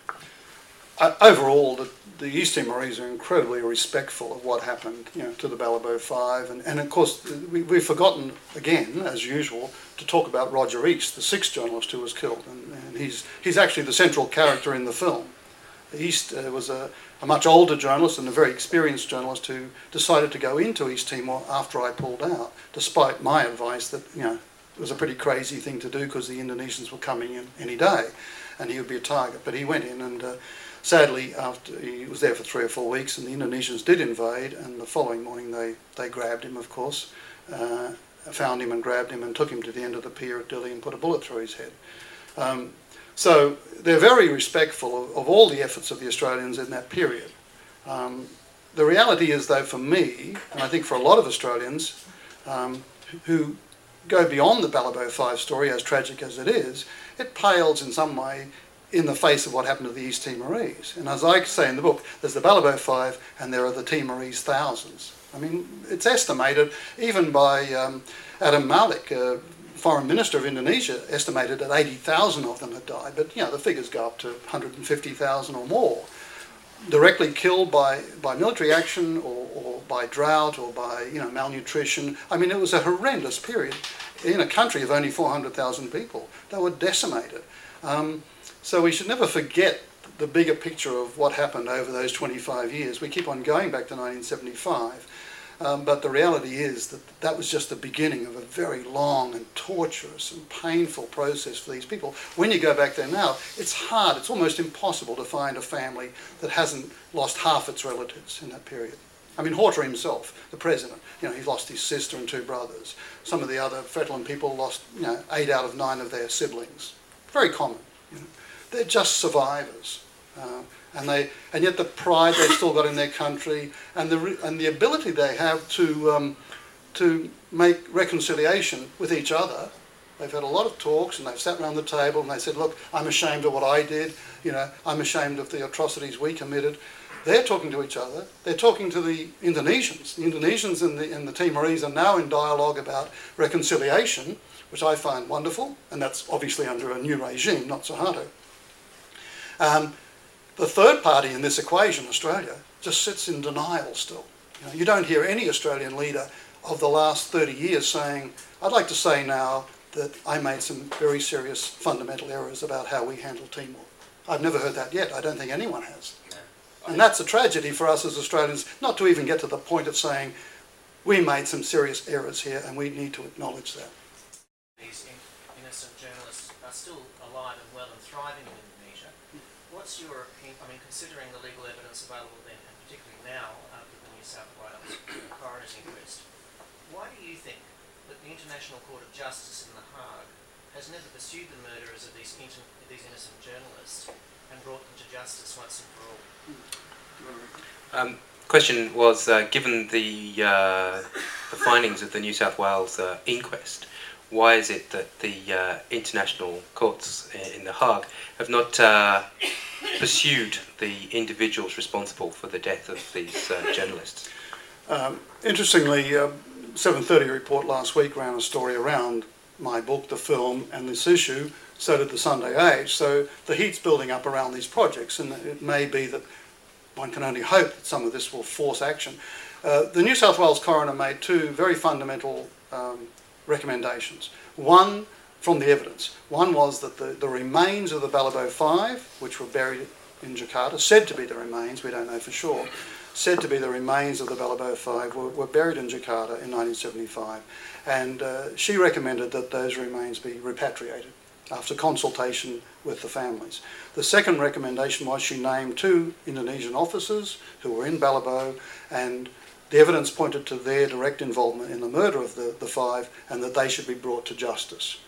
Uh, overall, the, the East Timorese are incredibly respectful of what happened, you know, to the Balibo Five, and, and of course we, we've forgotten again, as usual, to talk about Roger East, the sixth journalist who was killed, and, and he's he's actually the central character in the film. East uh, was a, a much older journalist and a very experienced journalist who decided to go into East Timor after I pulled out, despite my advice that you know it was a pretty crazy thing to do because the Indonesians were coming in any day, and he would be a target. But he went in and. Uh, sadly, after he was there for three or four weeks, and the Indonesians did invade, and the following morning they, they grabbed him, of course, uh, found him and grabbed him and took him to the end of the pier at Dili and put a bullet through his head. Um, so they're very respectful of, of, all the efforts of the Australians in that period. Um, the reality is, though, for me, and I think for a lot of Australians um, who go beyond the Balibo 5 story, as tragic as it is, it pales in some way in the face of what happened to the East Timorese. And as I say in the book, there's the Balibo Five and there are the Timorese thousands. I mean, it's estimated, even by um, Adam Malik, uh, foreign minister of Indonesia, estimated that 80,000 of them had died. But, you know, the figures go up to 150,000 or more. Directly killed by, by military action or, or by drought or by, you know, malnutrition. I mean, it was a horrendous period in a country of only 400,000 people. They were decimated. Um, so we should never forget the bigger picture of what happened over those 25 years. We keep on going back to 1975, um, but the reality is that that was just the beginning of a very long and torturous and painful process for these people. When you go back there now, it's hard, it's almost impossible to find a family that hasn't lost half its relatives in that period. I mean, Horta himself, the president, you know, he lost his sister and two brothers. Some of the other Fretilin people lost, you know, eight out of nine of their siblings. Very common. You know. They're just survivors. Uh, and they and yet the pride they've still got in their country and the and the ability they have to um, to make reconciliation with each other. They've had a lot of talks and they've sat around the table and they said, "Look, I'm ashamed of what I did. You know, I'm ashamed of the atrocities we committed." They're talking to each other. They're talking to the Indonesians. The Indonesians and the, and the Timorese are now in dialogue about reconciliation, which I find wonderful, and that's obviously under a new regime, not Suharto. Um, the third party in this equation, Australia, just sits in denial still. You, know, you don't hear any Australian leader of the last 30 years saying, I'd like to say now that I made some very serious fundamental errors about how we handle Timor. I've never heard that yet. I don't think anyone has. And that's a tragedy for us as Australians, not to even get to the point of saying, we made some serious errors here and we need to acknowledge that. These innocent journalists are still alive and well and thriving in what's your opinion, I mean, considering the legal evidence available then, and particularly now after the New South Wales coroner's inquest, why do you think that the International Court of Justice in The Hague has never pursued the murderers of these, inter- these innocent journalists and brought them to justice once and for all? Um, question was, uh, given the, uh, the findings of the New South Wales uh, inquest, why is it that the uh, international courts in The Hague have not uh, pursued the individuals responsible for the death of these uh, journalists? Um, interestingly, uh, 7:30 report last week ran a story around my book, the film, and this issue. So did the Sunday Age. So the heat's building up around these projects, and it may be that one can only hope that some of this will force action. Uh, the New South Wales coroner made two very fundamental um, recommendations. One, from the evidence. One was that the, the remains of the Balibo Five, which were buried in Jakarta, said to be the remains, we don't know for sure, said to be the remains of the Balibo Five were, were buried in Jakarta in 1975. And uh, she recommended that those remains be repatriated after consultation with the families. The second recommendation was she named two Indonesian officers who were in Balibo and the evidence pointed to their direct involvement in the murder of the, the five and that they should be brought to justice.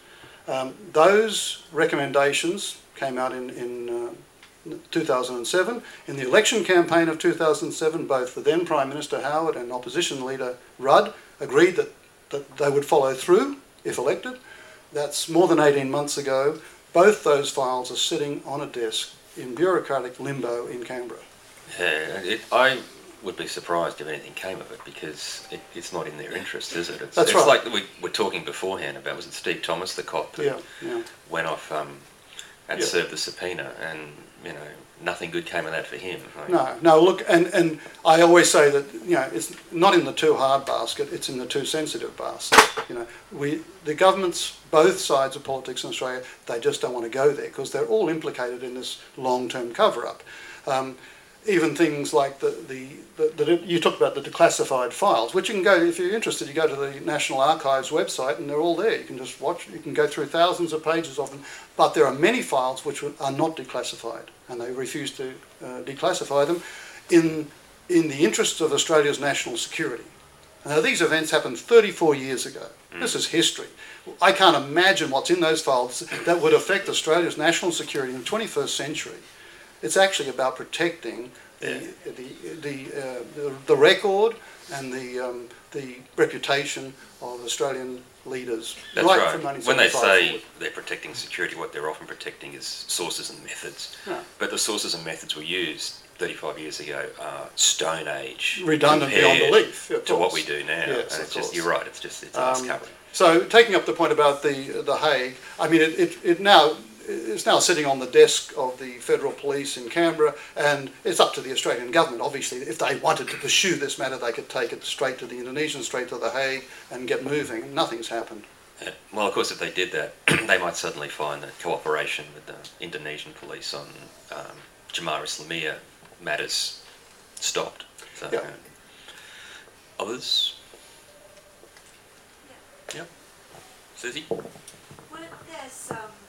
Um, those recommendations came out in, in uh, 2007. In the election campaign of 2007, both the then Prime Minister Howard and opposition leader Rudd agreed that, that they would follow through if elected. That's more than 18 months ago. Both those files are sitting on a desk in bureaucratic limbo in Canberra. Yeah, it, I would be surprised if anything came of it because it, it's not in their interest, is it? It's, That's it's right. like we were talking beforehand about was it Steve Thomas, the cop that Yeah, yeah. went off um, and Yeah. served the subpoena, and you know nothing good came of that for him. Like, No, no. Look, and, and I always say that you know it's not in the too hard basket; it's in the too sensitive basket. You know, we the governments, both sides of politics in Australia, they just don't want to go there because they're all implicated in this long-term cover-up. Um, even things like the, the, the, the you talked about the declassified files, which you can go if you're interested. You go to the National Archives website, and they're all there. You can just watch. You can go through thousands of pages of them. But there are many files which are not declassified, and they refuse to uh, declassify them in in the interests of Australia's national security. Now, these events happened 34 years ago. This is history. I can't imagine what's in those files that would affect Australia's national security in the 21st century. It's actually about protecting the, the, the, uh, the, the record and the, um, the reputation of Australian leaders. That's right, from When they 1975 say forward. they're protecting security, what they're often protecting is sources and methods. Yeah. But the sources and methods were used 35 years ago are Stone Age. Redundant beyond compared belief, of To what course. we do now. Yes, and of it's just, course. you're right, it's just, it's ass Um, covering. So taking up the point about the the Hague, I mean it, it, it now it's now sitting on the desk of the federal police in Canberra, and it's up to the Australian government. Obviously, if they wanted to pursue this matter, they could take it straight to the Indonesian, straight to the Hague, and get moving. Nothing's happened. Yeah. Well, of course, if they did that, they might suddenly find that cooperation with the Indonesian police on um, Jemaah Islamiyah matters stopped. So, Yeah. uh, others? Yep. Susie? Weren't there some interesting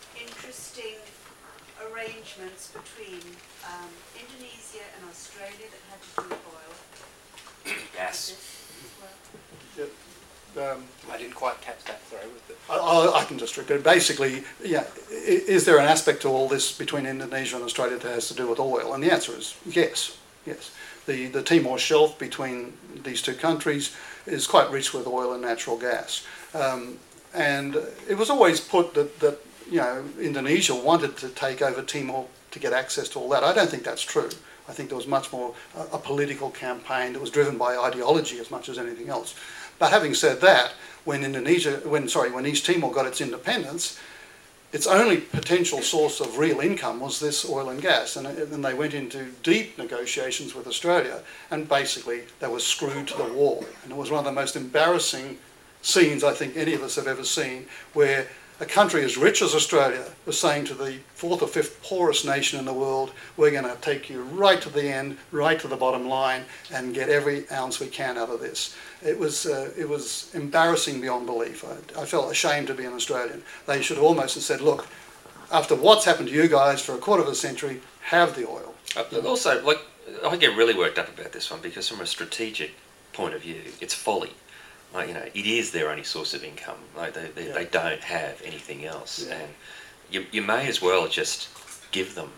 arrangements between um, Indonesia and Australia that had to do with oil? Yes. Um, I didn't quite catch that, sorry. With the, I, I I can just repeat. Basically, yeah, i- is there an aspect to all this between Indonesia and Australia that has to do with oil? And the answer is yes, yes. The, the Timor Shelf between these two countries is quite rich with oil and natural gas. Um, and it was always put that, that, you know, Indonesia wanted to take over Timor to get access to all that. I don't think that's true. I think there was much more a, a political campaign that was driven by ideology as much as anything else. But having said that, when Indonesia, when sorry, when East Timor got its independence, its only potential source of real income was this oil and gas, and then they went into deep negotiations with Australia, and basically they were screwed to the wall. And it was one of the most embarrassing scenes I think any of us have ever seen, where a country as rich as Australia was saying to the fourth or fifth poorest nation in the world, we're going to take you right to the end, right to the bottom line, and get every ounce we can out of this. It was, uh, it was embarrassing beyond belief. I, I felt ashamed to be an Australian. They should almost have said, look, after what's happened to you guys for a quarter of a century, have the oil. Uh, also, like, I get really worked up about this one because, from a strategic point of view, it's folly. Like, you know, it is their only source of income. Like, they, they, Yeah. they don't have anything else, Yeah. and you, you may as well just give them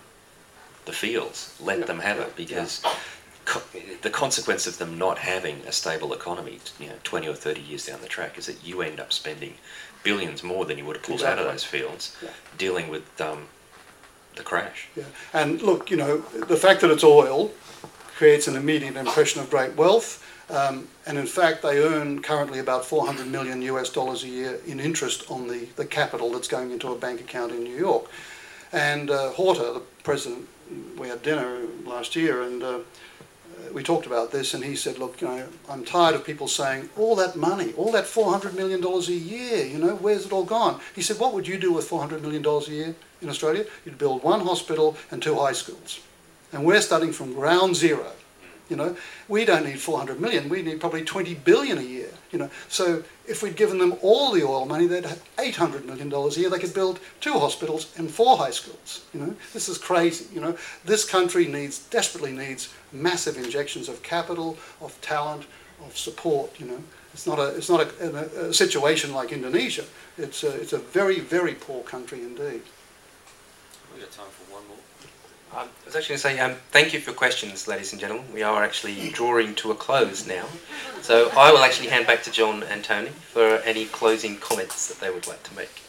the fields, let Yeah, them have it, because co- the consequence of them not having a stable economy, you know, twenty or thirty years down the track, is that you end up spending billions more than you would have pulled out of those fields, dealing with um, the crash. Yeah. And look, you know, the fact that it's oil creates an immediate impression of great wealth. Um, and in fact, they earn currently about 400 million US dollars a year in interest on the, the capital that's going into a bank account in New York. And uh, Horta, the president, we had dinner last year, and uh, we talked about this, and he said, "Look, you know, I'm tired of people saying all that money, all that 400 million dollars a year. You know, where's it all gone?" He said, "What would you do with 400 million dollars a year in Australia? You'd build one hospital and two high schools, and we're starting from ground zero. You know, we don't need 400 million. We need probably 20 billion a year. You know, so if we'd given them all the oil money, they'd have 800 million dollars a year. They could build two hospitals and four high schools. You know, this is crazy. You know, this country needs desperately needs massive injections of capital, of talent, of support. You know, it's not a it's not a, a, a situation like Indonesia. It's a, it's a very very poor country indeed. We've got time for one more. Um, I was actually going to say, um, thank you for your questions, ladies and gentlemen. We are actually drawing to a close now. So I will actually hand back to John and Tony for any closing comments that they would like to make.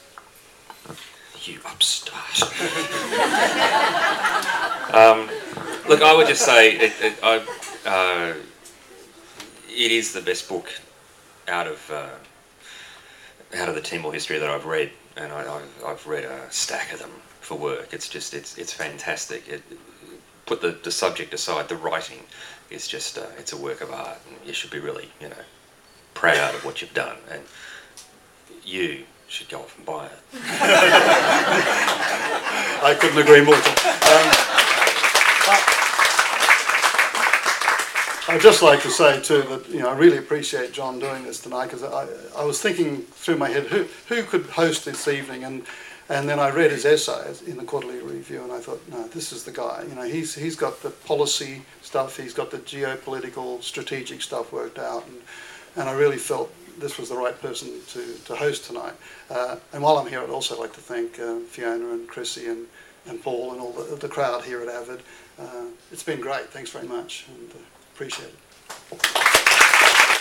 You upstart. um, look, I would just say it, it, I, uh, it is the best book out of uh, out of the Timor history that I've read, and I, I've, I've read a stack of them for work. It's just it's it's fantastic. It, put the, the subject aside, the writing is just uh, it's a work of art, and you should be really you know proud of what you've done, and you should go off and buy it. I couldn't agree more. Um, I'd just like to say too that you know I really appreciate John doing this tonight because I, I was thinking through my head who who could host this evening and and then I read his essay in the quarterly review and I thought no this is the guy. You know he's he's got the policy stuff he's got the geopolitical strategic stuff worked out and and I really felt this was the right person to, to host tonight. Uh, and while I'm here I'd also like to thank uh, Fiona and Chrissy and and Paul and all the, the crowd here at Avid. Uh, it's been great. Thanks very much and, uh, Appreciate it.